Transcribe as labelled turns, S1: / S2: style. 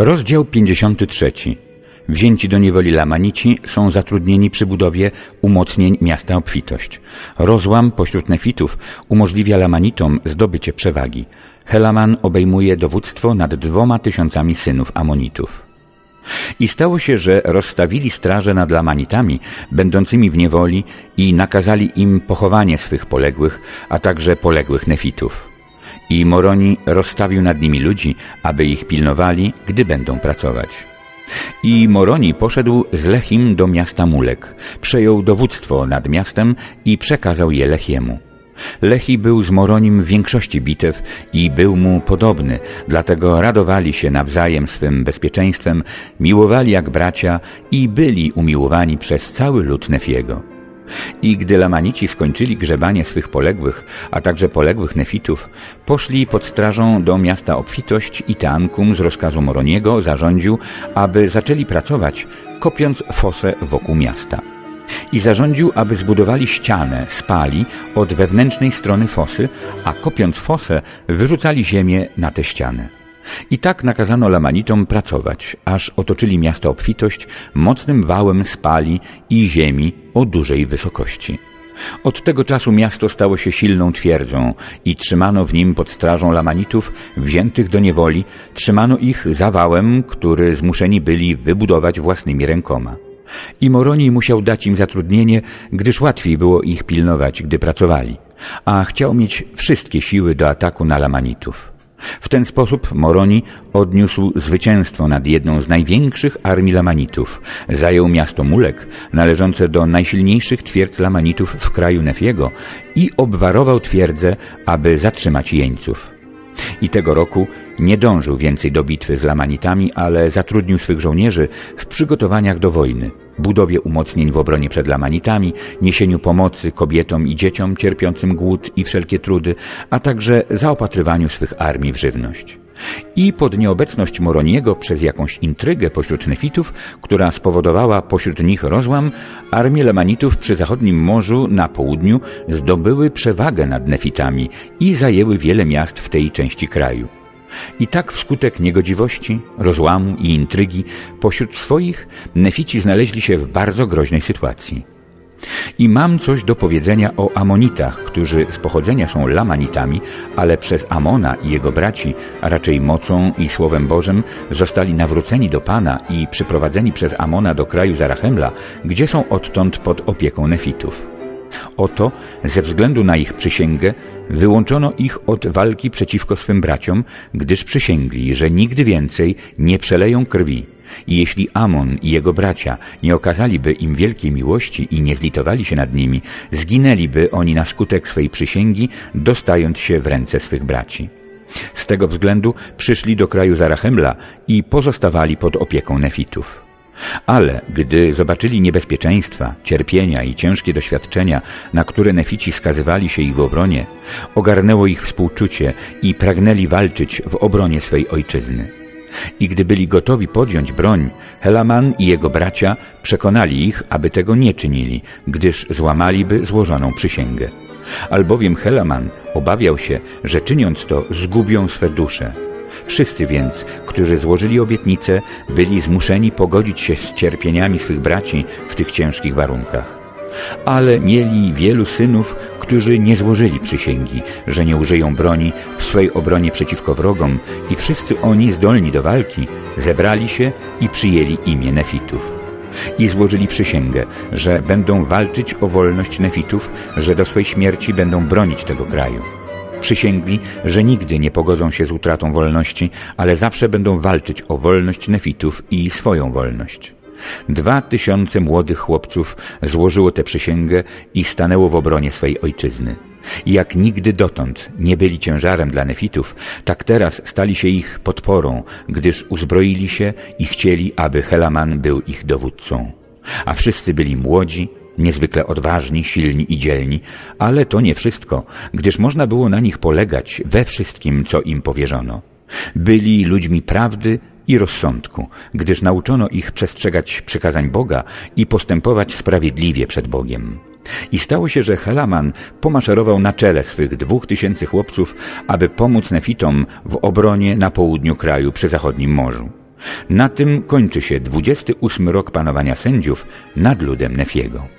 S1: Rozdział 53. Wzięci do niewoli Lamanici są zatrudnieni przy budowie umocnień miasta obfitość. Rozłam pośród nefitów umożliwia Lamanitom zdobycie przewagi. Helaman obejmuje dowództwo nad dwoma tysiącami synów Amonitów. I stało się, że rozstawili straże nad Lamanitami, będącymi w niewoli i nakazali im pochowanie swych poległych, a także poległych nefitów. I Moroni rozstawił nad nimi ludzi, aby ich pilnowali, gdy będą pracować. I Moroni poszedł z Lechim do miasta Mulek, przejął dowództwo nad miastem i przekazał je Lechiemu. Lechi był z Moronim w większości bitew i był mu podobny, dlatego radowali się nawzajem swym bezpieczeństwem, miłowali jak bracia i byli umiłowani przez cały lud Nefiego. I gdy Lamanici skończyli grzebanie swych poległych, a także poległych Nefitów, poszli pod strażą do miasta Obfitość i Teankum z rozkazu Moroniego zarządził, aby zaczęli pracować, kopiąc fosę wokół miasta. I zarządził, aby zbudowali ścianę z pali od wewnętrznej strony fosy, a kopiąc fosę, wyrzucali ziemię na tę ścianę. I tak nakazano Lamanitom pracować, aż otoczyli miasto obfitość mocnym wałem spali i ziemi o dużej wysokości. Od tego czasu miasto stało się silną twierdzą i trzymano w nim pod strażą Lamanitów wziętych do niewoli, trzymano ich zawałem, który zmuszeni byli wybudować własnymi rękoma. I Moroni musiał dać im zatrudnienie, gdyż łatwiej było ich pilnować, gdy pracowali, a chciał mieć wszystkie siły do ataku na Lamanitów. W ten sposób Moroni odniósł zwycięstwo nad jedną z największych armii Lamanitów. Zajął miasto Mulek, należące do najsilniejszych twierdz Lamanitów w kraju Nefiego i obwarował twierdzę, aby zatrzymać jeńców. I tego roku nie dążył więcej do bitwy z Lamanitami, ale zatrudnił swych żołnierzy w przygotowaniach do wojny, budowie umocnień w obronie przed Lamanitami, niesieniu pomocy kobietom i dzieciom cierpiącym głód i wszelkie trudy, a także zaopatrywaniu swych armii w żywność. I pod nieobecność Moroniego przez jakąś intrygę pośród nefitów, która spowodowała pośród nich rozłam, armie Lamanitów przy zachodnim morzu na południu zdobyły przewagę nad nefitami i zajęły wiele miast w tej części kraju. I tak wskutek niegodziwości, rozłamu i intrygi pośród swoich nefici znaleźli się w bardzo groźnej sytuacji. I mam coś do powiedzenia o Amonitach, którzy z pochodzenia są Lamanitami, ale przez Amona i jego braci, a raczej mocą i Słowem Bożym, zostali nawróceni do Pana i przyprowadzeni przez Amona do kraju Zarachemla, gdzie są odtąd pod opieką Nefitów. Oto, ze względu na ich przysięgę, wyłączono ich od walki przeciwko swym braciom, gdyż przysięgli, że nigdy więcej nie przeleją krwi. I jeśli Amon i jego bracia nie okazaliby im wielkiej miłości i nie zlitowali się nad nimi, zginęliby oni na skutek swej przysięgi, dostając się w ręce swych braci. Z tego względu przyszli do kraju Zarachemla i pozostawali pod opieką Nefitów. Ale gdy zobaczyli niebezpieczeństwa, cierpienia i ciężkie doświadczenia, na które nefici skazywali się ich w obronie, ogarnęło ich współczucie i pragnęli walczyć w obronie swej ojczyzny. I gdy byli gotowi podjąć broń, Helaman i jego bracia przekonali ich, aby tego nie czynili, gdyż złamaliby złożoną przysięgę. Albowiem Helaman obawiał się, że czyniąc to zgubią swe dusze. Wszyscy więc, którzy złożyli obietnicę, byli zmuszeni pogodzić się z cierpieniami swych braci w tych ciężkich warunkach. Ale mieli wielu synów, którzy nie złożyli przysięgi, że nie użyją broni w swej obronie przeciwko wrogom i wszyscy oni zdolni do walki zebrali się i przyjęli imię Nefitów. I złożyli przysięgę, że będą walczyć o wolność Nefitów, że do swej śmierci będą bronić tego kraju. Przysięgli, że nigdy nie pogodzą się z utratą wolności, ale zawsze będą walczyć o wolność nefitów i swoją wolność. Dwa tysiące młodych chłopców złożyło tę przysięgę i stanęło w obronie swej ojczyzny. I jak nigdy dotąd nie byli ciężarem dla nefitów, tak teraz stali się ich podporą, gdyż uzbroili się i chcieli, aby Helaman był ich dowódcą. A wszyscy byli młodzi, niezwykle odważni, silni i dzielni, ale to nie wszystko, gdyż można było na nich polegać we wszystkim, co im powierzono. Byli ludźmi prawdy i rozsądku, gdyż nauczono ich przestrzegać przykazań Boga i postępować sprawiedliwie przed Bogiem. I stało się, że Helaman pomaszerował na czele swych dwóch tysięcy chłopców, aby pomóc Nefitom w obronie na południu kraju przy zachodnim morzu. Na tym kończy się 28 rok panowania sędziów nad ludem Nefiego.